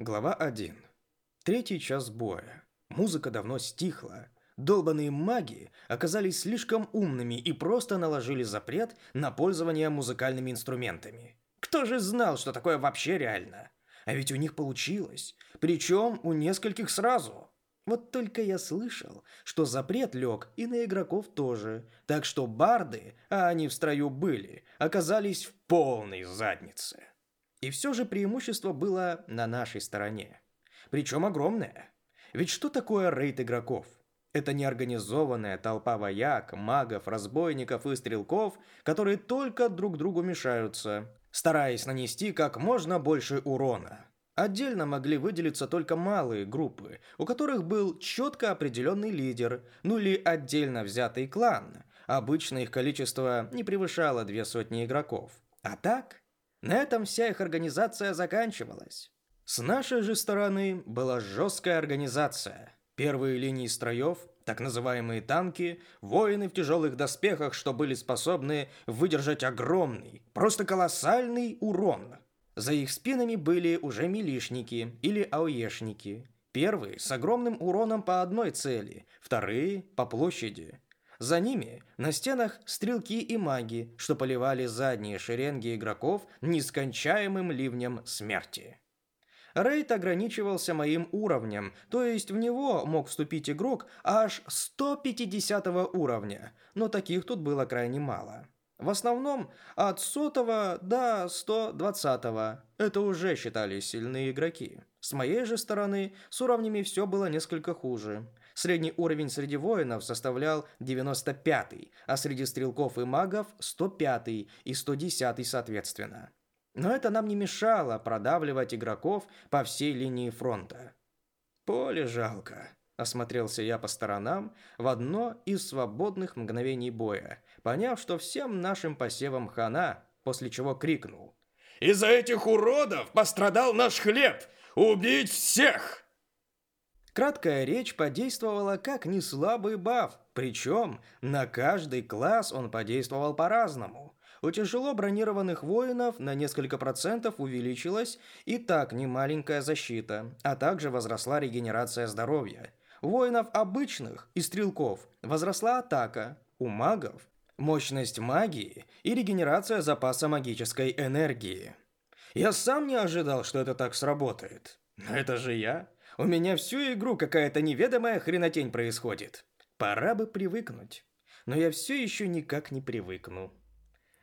Глава 1. Третий час боя. Музыка давно стихла. Долбаные маги оказались слишком умными и просто наложили запрет на пользование музыкальными инструментами. Кто же знал, что такое вообще реально? А ведь у них получилось. Причем у нескольких сразу. Вот только я слышал, что запрет лег и на игроков тоже. Так что барды, а они в строю были, оказались в полной заднице. И все же преимущество было на нашей стороне. Причем огромное. Ведь что такое рейд игроков? Это неорганизованная толпа вояк, магов, разбойников и стрелков, которые только друг другу мешаются, стараясь нанести как можно больше урона. Отдельно могли выделиться только малые группы, у которых был четко определенный лидер, ну или отдельно взятый клан. Обычно их количество не превышало две сотни игроков. А так, на этом вся их организация заканчивалась. С нашей же стороны была жесткая организация. Первые линии строев, так называемые танки, воины в тяжелых доспехах, что были способны выдержать огромный, просто колоссальный урон. За их спинами были уже милишники или ауешники. Первые с огромным уроном по одной цели, вторые по площади. За ними на стенах стрелки и маги, что поливали задние шеренги игроков нескончаемым ливнем смерти. Рейд ограничивался моим уровнем, то есть в него мог вступить игрок аж 150 уровня, но таких тут было крайне мало. В основном от сотого до 120 -го. Это уже считались сильные игроки. С моей же стороны, с уровнями все было несколько хуже. Средний уровень среди воинов составлял 95, а среди стрелков и магов 105 и 110 соответственно. Но это нам не мешало продавливать игроков по всей линии фронта. Поле жалко. Осмотрелся я по сторонам в одно из свободных мгновений боя, поняв, что всем нашим посевам хана, после чего крикнул. «Из-за этих уродов пострадал наш хлеб! Убить всех!» Краткая речь подействовала как неслабый баф, причем на каждый класс он подействовал по-разному. У тяжело бронированных воинов на несколько процентов увеличилась и так немаленькая защита, а также возросла регенерация здоровья. У воинов обычных и стрелков возросла атака, у магов – мощность магии и регенерация запаса магической энергии. Я сам не ожидал, что это так сработает. Но это же я. У меня всю игру какая-то неведомая хренотень происходит. Пора бы привыкнуть. Но я все еще никак не привыкну.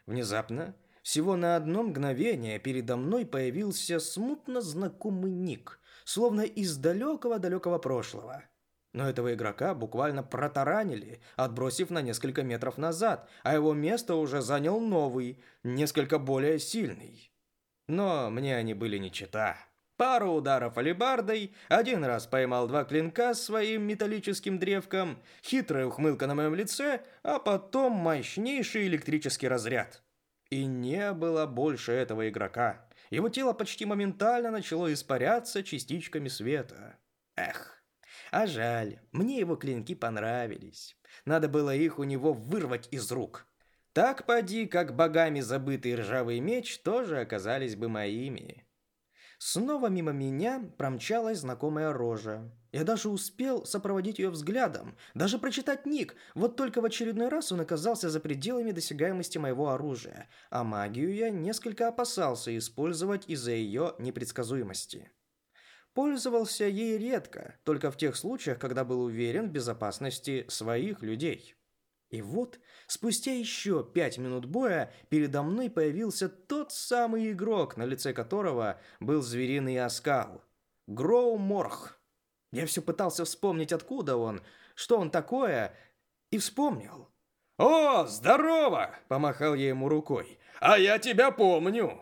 Внезапно, всего на одно мгновение, передо мной появился смутно знакомый ник, словно из далекого-далекого прошлого. Но этого игрока буквально протаранили, отбросив на несколько метров назад, а его место уже занял новый, несколько более сильный. Но мне они были не чита. Пару ударов алебардой, один раз поймал два клинка своим металлическим древком, хитрая ухмылка на моем лице, а потом мощнейший электрический разряд. И не было больше этого игрока. Его тело почти моментально начало испаряться частичками света. Эх, а жаль, мне его клинки понравились. Надо было их у него вырвать из рук. Так поди, как богами забытый ржавый меч тоже оказались бы моими. Снова мимо меня промчалась знакомая рожа. Я даже успел сопроводить ее взглядом, даже прочитать ник, вот только в очередной раз он оказался за пределами досягаемости моего оружия, а магию я несколько опасался использовать из-за ее непредсказуемости. Пользовался ей редко, только в тех случаях, когда был уверен в безопасности своих людей. И вот, спустя еще пять минут боя, передо мной появился тот самый игрок, на лице которого был звериный оскал. Гроу Морх. Я все пытался вспомнить, откуда он, что он такое, и вспомнил. «О, здорово!» – помахал я ему рукой. «А я тебя помню!»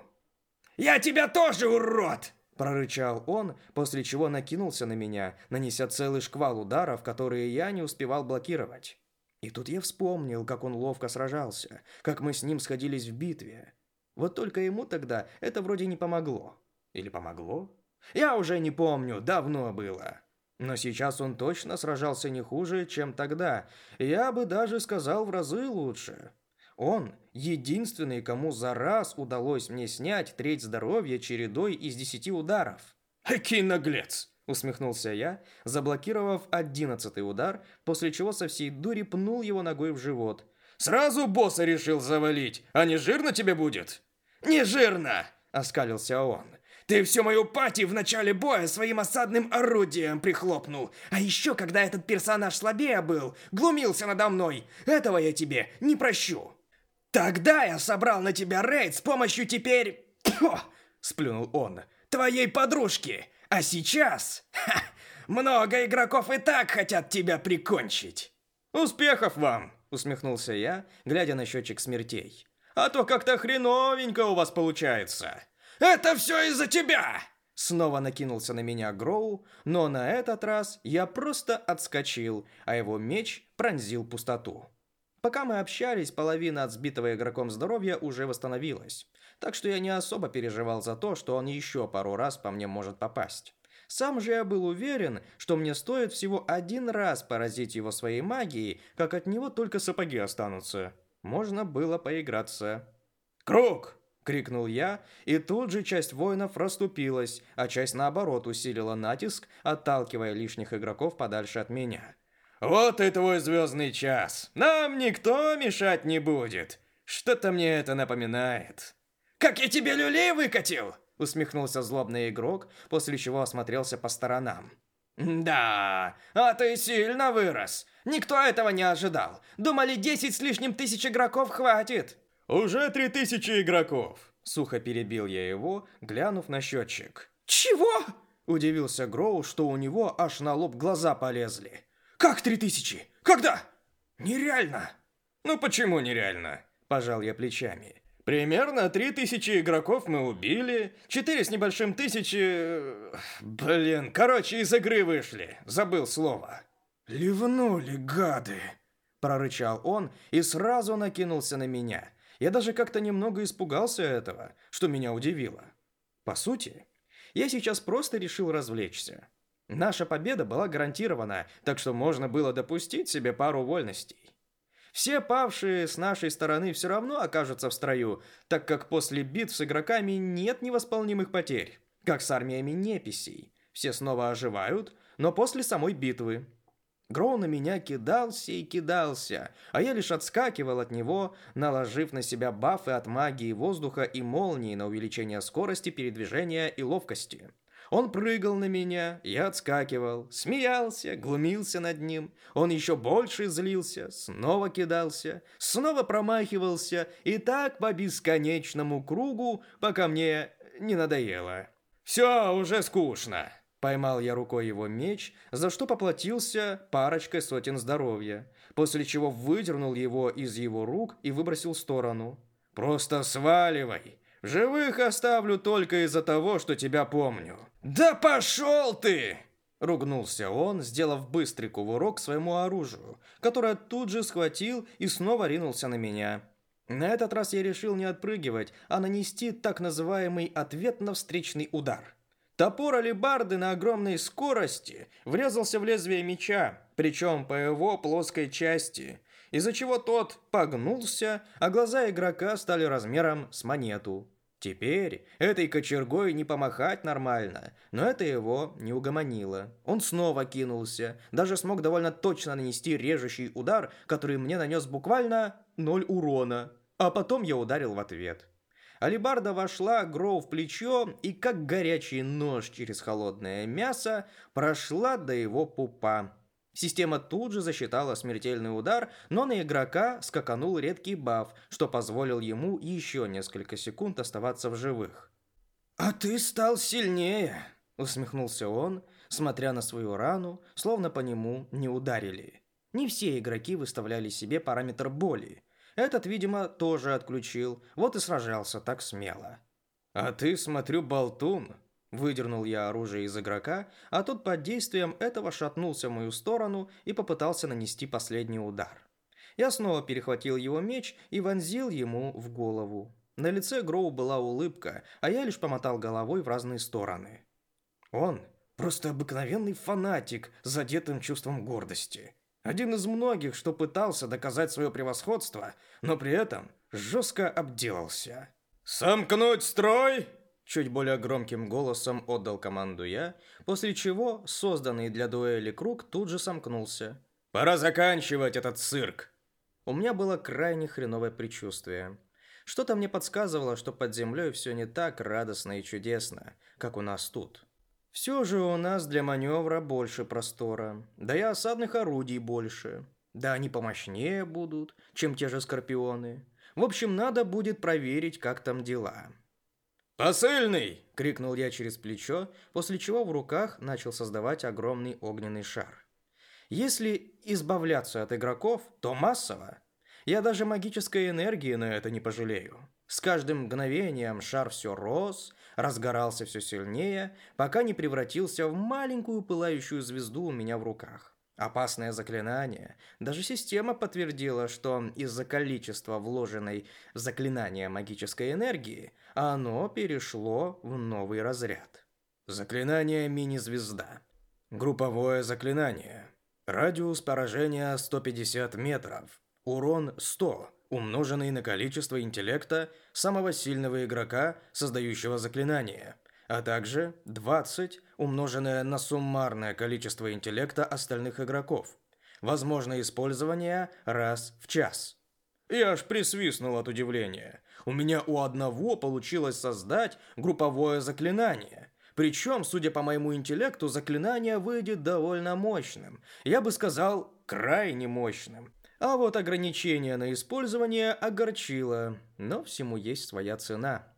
«Я тебя тоже, урод!» – прорычал он, после чего накинулся на меня, нанеся целый шквал ударов, которые я не успевал блокировать. И тут я вспомнил, как он ловко сражался, как мы с ним сходились в битве. Вот только ему тогда это вроде не помогло. Или помогло? Я уже не помню, давно было. Но сейчас он точно сражался не хуже, чем тогда. Я бы даже сказал в разы лучше. Он единственный, кому за раз удалось мне снять треть здоровья чередой из десяти ударов. Экий наглец! Усмехнулся я, заблокировав одиннадцатый удар, после чего со всей дури пнул его ногой в живот. Сразу босса решил завалить, а не жирно тебе будет? Не жирно! Оскалился он. Ты всю мою пати в начале боя своим осадным орудием прихлопнул. А еще, когда этот персонаж слабее был, глумился надо мной. Этого я тебе не прощу. Тогда я собрал на тебя рейд с помощью теперь... Сплюнул он. Твоей подружки. А сейчас... Ха, много игроков и так хотят тебя прикончить. Успехов вам, усмехнулся я, глядя на счетчик смертей. А то как-то хреновенько у вас получается. Это все из-за тебя! Снова накинулся на меня Гроу, но на этот раз я просто отскочил, а его меч пронзил пустоту. Пока мы общались, половина от сбитого игроком здоровья уже восстановилась, так что я не особо переживал за то, что он еще пару раз по мне может попасть. Сам же я был уверен, что мне стоит всего один раз поразить его своей магией, как от него только сапоги останутся. Можно было поиграться. «Круг!» — крикнул я, и тут же часть воинов расступилась, а часть наоборот усилила натиск, отталкивая лишних игроков подальше от меня. Вот и твой звездный час. Нам никто мешать не будет. Что-то мне это напоминает. Как я тебе люлей выкатил? Усмехнулся злобный игрок, после чего осмотрелся по сторонам. Да, а ты сильно вырос. Никто этого не ожидал. Думали, 10 с лишним тысяч игроков хватит. Уже три тысячи игроков. Сухо перебил я его, глянув на счетчик. Чего? Удивился Гроу, что у него аж на лоб глаза полезли. Как три тысячи? Когда? Нереально. Ну почему нереально? Пожал я плечами. Примерно три тысячи игроков мы убили, четыре с небольшим тысячи... Блин, короче, из игры вышли. Забыл слово. «Ливнули, гады!» Прорычал он и сразу накинулся на меня. Я даже как-то немного испугался этого, что меня удивило. По сути, я сейчас просто решил развлечься. Наша победа была гарантирована, так что можно было допустить себе пару вольностей. Все павшие с нашей стороны все равно окажутся в строю, так как после битв с игроками нет невосполнимых потерь, как с армиями неписей. Все снова оживают, но после самой битвы. Гроу на меня кидался и кидался, а я лишь отскакивал от него, наложив на себя бафы от магии воздуха и молнии на увеличение скорости передвижения и ловкости. Он прыгал на меня, я отскакивал, смеялся, глумился над ним. Он еще больше злился, снова кидался, снова промахивался, и так по бесконечному кругу, пока мне не надоело. «Все, уже скучно!» Поймал я рукой его меч, за что поплатился парочкой сотен здоровья, после чего выдернул его из его рук и выбросил в сторону. «Просто сваливай! Живых оставлю только из-за того, что тебя помню. Да пошел ты! Ругнулся он, сделав быстрый кувырок своему оружию, которое тут же схватил и снова ринулся на меня. На этот раз я решил не отпрыгивать, а нанести так называемый ответно-встречный удар. Топор алебарды на огромной скорости врезался в лезвие меча, причем по его плоской части, из-за чего тот погнулся, а глаза игрока стали размером с монету. Теперь этой кочергой не помахать нормально, но это его не угомонило. Он снова кинулся, даже смог довольно точно нанести режущий удар, который мне нанес буквально ноль урона, а потом я ударил в ответ. Алибарда вошла Гроу в плечо и, как горячий нож через холодное мясо, прошла до его пупа. Система тут же засчитала смертельный удар, но на игрока скаканул редкий баф, что позволил ему еще несколько секунд оставаться в живых. «А ты стал сильнее!» — усмехнулся он, смотря на свою рану, словно по нему не ударили. Не все игроки выставляли себе параметр боли. Этот, видимо, тоже отключил, вот и сражался так смело. «А ты, смотрю, болтун!» Выдернул я оружие из игрока, а тот под действием этого шатнулся в мою сторону и попытался нанести последний удар. Я снова перехватил его меч и вонзил ему в голову. На лице Гроу была улыбка, а я лишь помотал головой в разные стороны. Он просто обыкновенный фанатик с задетым чувством гордости. Один из многих, что пытался доказать свое превосходство, но при этом жестко обделался. «Сомкнуть строй!» Чуть более громким голосом отдал команду я, после чего созданный для дуэли круг тут же сомкнулся. «Пора заканчивать этот цирк!» У меня было крайне хреновое предчувствие. Что-то мне подсказывало, что под землей все не так радостно и чудесно, как у нас тут. Все же у нас для маневра больше простора, да и осадных орудий больше. Да они помощнее будут, чем те же скорпионы. В общем, надо будет проверить, как там дела. «Посыльный!» — крикнул я через плечо, после чего в руках начал создавать огромный огненный шар. Если избавляться от игроков, то массово. Я даже магической энергии на это не пожалею. С каждым мгновением шар все рос, разгорался все сильнее, пока не превратился в маленькую пылающую звезду у меня в руках. Опасное заклинание. Даже система подтвердила, что из-за количества вложенной в заклинание магической энергии оно перешло в новый разряд. Заклинание мини-звезда. Групповое заклинание. Радиус поражения 150 метров. Урон 100, умноженный на количество интеллекта самого сильного игрока, создающего заклинание, а также 20, умноженное на суммарное количество интеллекта остальных игроков. Возможно использование раз в час. Я аж присвистнул от удивления. У меня у одного получилось создать групповое заклинание. Причем, судя по моему интеллекту, заклинание выйдет довольно мощным. Я бы сказал, крайне мощным. А вот ограничение на использование огорчило, но всему есть своя цена.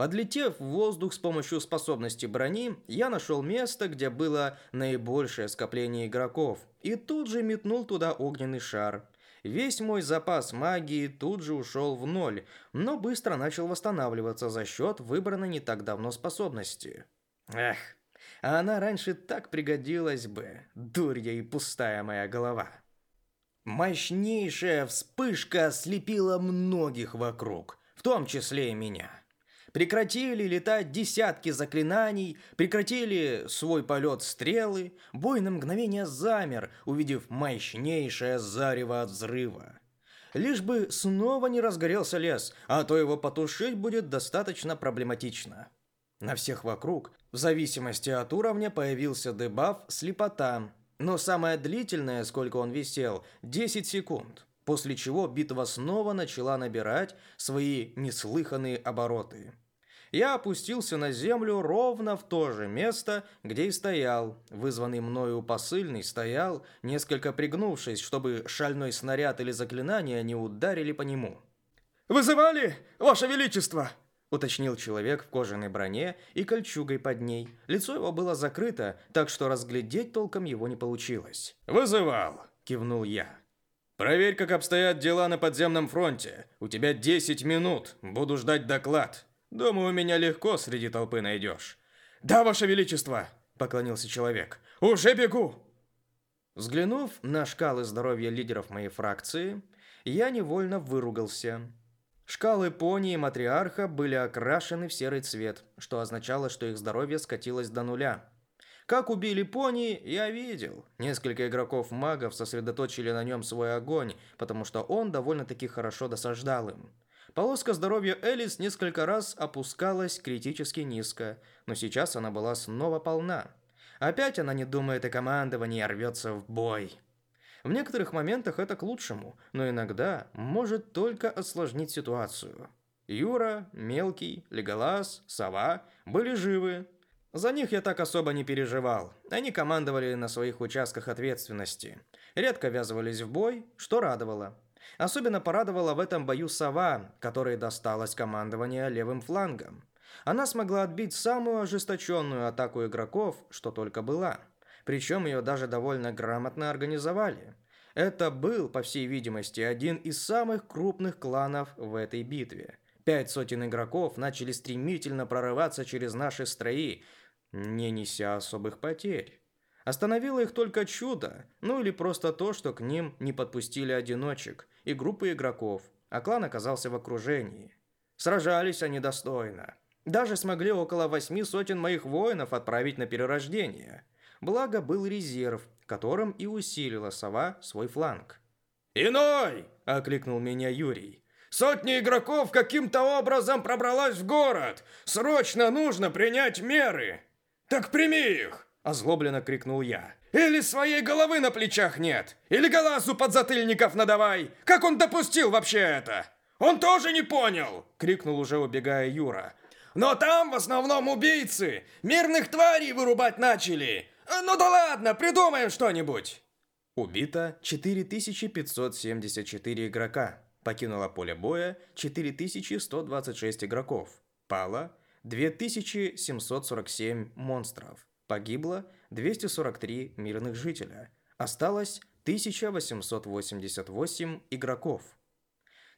Подлетев в воздух с помощью способности брони, я нашел место, где было наибольшее скопление игроков, и тут же метнул туда огненный шар. Весь мой запас магии тут же ушел в ноль, но быстро начал восстанавливаться за счет выбранной не так давно способности. Эх, а она раньше так пригодилась бы, дурья и пустая моя голова. Мощнейшая вспышка ослепила многих вокруг, в том числе и меня. Прекратили летать десятки заклинаний, прекратили свой полет стрелы, бой на мгновение замер, увидев мощнейшее зарево от взрыва. Лишь бы снова не разгорелся лес, а то его потушить будет достаточно проблематично. На всех вокруг, в зависимости от уровня, появился дебаф «Слепота», но самое длительное, сколько он висел, 10 секунд, после чего битва снова начала набирать свои неслыханные обороты. Я опустился на землю ровно в то же место, где и стоял. Вызванный мною посыльный стоял, несколько пригнувшись, чтобы шальной снаряд или заклинание не ударили по нему. «Вызывали, Ваше Величество!» уточнил человек в кожаной броне и кольчугой под ней. Лицо его было закрыто, так что разглядеть толком его не получилось. «Вызывал», – кивнул я. «Проверь, как обстоят дела на подземном фронте. У тебя 10 минут. Буду ждать доклад. Думаю, меня легко среди толпы найдешь». «Да, Ваше Величество!» – поклонился человек. «Уже бегу!» Взглянув на шкалы здоровья лидеров моей фракции, я невольно выругался. Шкалы пони и матриарха были окрашены в серый цвет, что означало, что их здоровье скатилось до нуля. Как убили пони, я видел. Несколько игроков-магов сосредоточили на нем свой огонь, потому что он довольно-таки хорошо досаждал им. Полоска здоровья Элис несколько раз опускалась критически низко, но сейчас она была снова полна. Опять она не думает о командовании, а рвется в бой. В некоторых моментах это к лучшему, но иногда может только осложнить ситуацию. Юра, Мелкий, Леголас, Сова были живы. За них я так особо не переживал. Они командовали на своих участках ответственности. Редко ввязывались в бой, что радовало. Особенно порадовала в этом бою Сова, которой досталось командование левым флангом. Она смогла отбить самую ожесточенную атаку игроков, что только была. Причем ее даже довольно грамотно организовали. Это был, по всей видимости, один из самых крупных кланов в этой битве. Пять сотен игроков начали стремительно прорываться через наши строи, не неся особых потерь. Остановило их только чудо, ну или просто то, что к ним не подпустили одиночек и группы игроков, а клан оказался в окружении. Сражались они достойно. Даже смогли около восьми сотен моих воинов отправить на перерождение. Благо был резерв, которым и усилила сова свой фланг. «Иной!» – окликнул меня Юрий. Сотни игроков каким-то образом пробралась в город! Срочно нужно принять меры!» «Так прими их!» – озлобленно крикнул я. «Или своей головы на плечах нет! Или глазу подзатыльников надавай! Как он допустил вообще это?» «Он тоже не понял!» – крикнул уже убегая Юра. «Но там в основном убийцы! Мирных тварей вырубать начали! Ну да ладно, придумаем что-нибудь!» Убито 4574 игрока. Покинуло поле боя 4126 игроков. Пало 2747 монстров. Погибло 243 мирных жителя. Осталось 1888 игроков.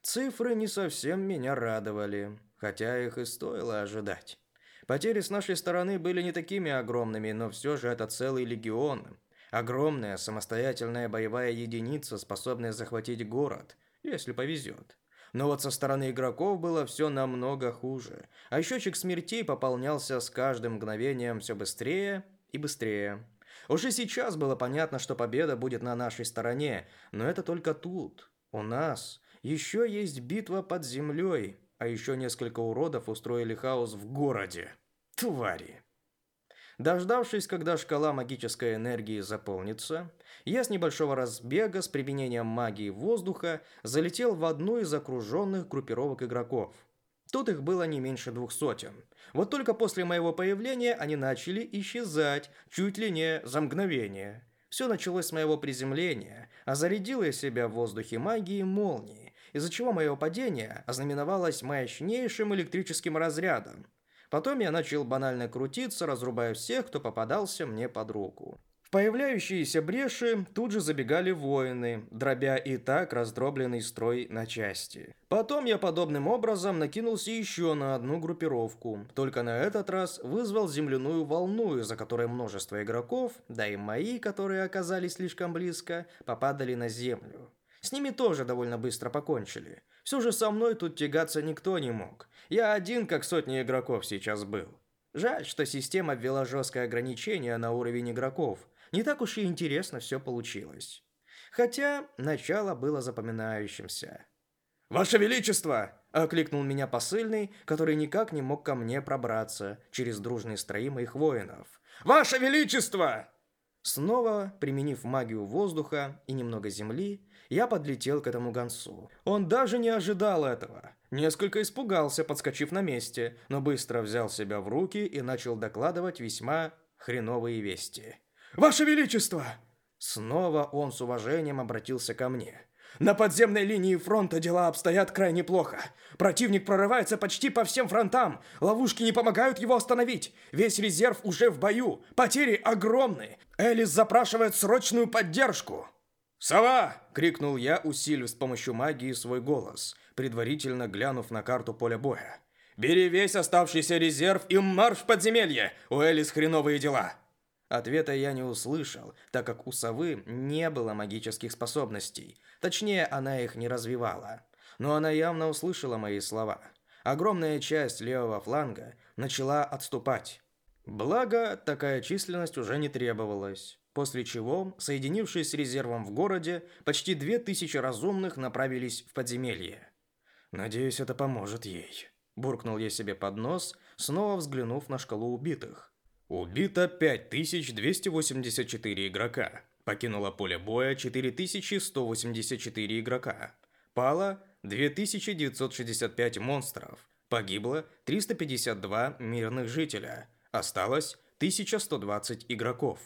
Цифры не совсем меня радовали, хотя их и стоило ожидать. Потери с нашей стороны были не такими огромными, но все же это целый легион. Огромная самостоятельная боевая единица, способная захватить город, если повезет. Но вот со стороны игроков было все намного хуже. А счетчик смертей пополнялся с каждым мгновением все быстрее и быстрее. Уже сейчас было понятно, что победа будет на нашей стороне, но это только тут, у нас, еще есть битва под землей, а еще несколько уродов устроили хаос в городе. Твари. Дождавшись, когда шкала магической энергии заполнится, я с небольшого разбега с применением магии воздуха залетел в одну из окруженных группировок игроков. Тут их было не меньше двух сотен. Вот только после моего появления они начали исчезать, чуть ли не за мгновение. Все началось с моего приземления, а зарядил я себя в воздухе магии молнии из-за чего мое падение ознаменовалось мощнейшим электрическим разрядом. Потом я начал банально крутиться, разрубая всех, кто попадался мне под руку. В появляющиеся бреши тут же забегали воины, дробя и так раздробленный строй на части. Потом я подобным образом накинулся еще на одну группировку, только на этот раз вызвал земляную волну, из-за которой множество игроков, да и мои, которые оказались слишком близко, попадали на землю. С ними тоже довольно быстро покончили. Все же со мной тут тягаться никто не мог. Я один, как сотни игроков, сейчас был. Жаль, что система ввела жесткое ограничение на уровень игроков. Не так уж и интересно все получилось. Хотя начало было запоминающимся. «Ваше Величество!» – окликнул меня посыльный, который никак не мог ко мне пробраться через дружные строи моих воинов. «Ваше Величество!» Снова, применив магию воздуха и немного земли, я подлетел к этому гонцу. Он даже не ожидал этого. Несколько испугался, подскочив на месте, но быстро взял себя в руки и начал докладывать весьма хреновые вести. «Ваше Величество!» Снова он с уважением обратился ко мне. На подземной линии фронта дела обстоят крайне плохо. Противник прорывается почти по всем фронтам. Ловушки не помогают его остановить. Весь резерв уже в бою. Потери огромны. Элис запрашивает срочную поддержку. «Сова!» — крикнул я, усилив с помощью магии свой голос, предварительно глянув на карту поля боя. «Бери весь оставшийся резерв и марш в подземелье! У Элис хреновые дела!» Ответа я не услышал, так как у совы не было магических способностей. Точнее, она их не развивала. Но она явно услышала мои слова. Огромная часть левого фланга начала отступать. Благо, такая численность уже не требовалась. После чего, соединившись с резервом в городе, почти две тысячи разумных направились в подземелье. «Надеюсь, это поможет ей», – буркнул я себе под нос, снова взглянув на шкалу убитых. Убито 5284 игрока. Покинуло поле боя 4184 игрока. Пало 2965 монстров. Погибло 352 мирных жителя. Осталось 1120 игроков.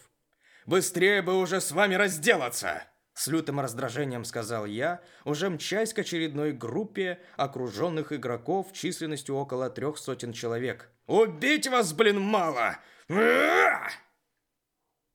Быстрее бы уже с вами разделаться!» С лютым раздражением сказал я, уже мчась к очередной группе окруженных игроков численностью около трех сотен человек. «Убить вас, блин, мало!